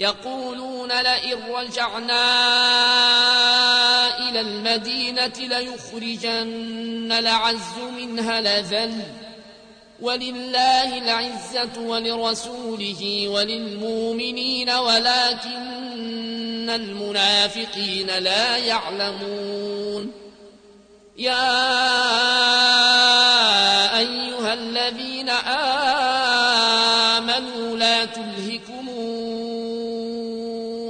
يقولون لئن رجعنا إلى المدينة ليخرجن العز منها لذل ولله العزة ولرسوله وللمؤمنين ولكن المنافقين لا يعلمون. يا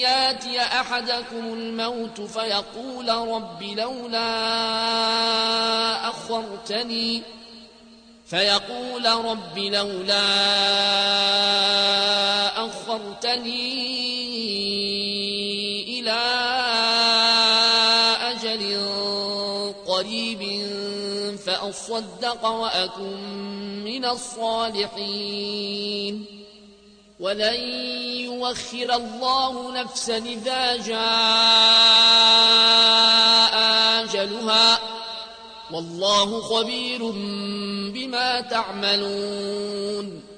ياتي أحدكم الموت فيقول رب لولا أخرتني فيقول رب لولا أخرتني إلى أجل قريب فأصدق وأكن من الصالحين. ولن يوخر الله نفسا إذا جاء أجلها والله خبير بما تعملون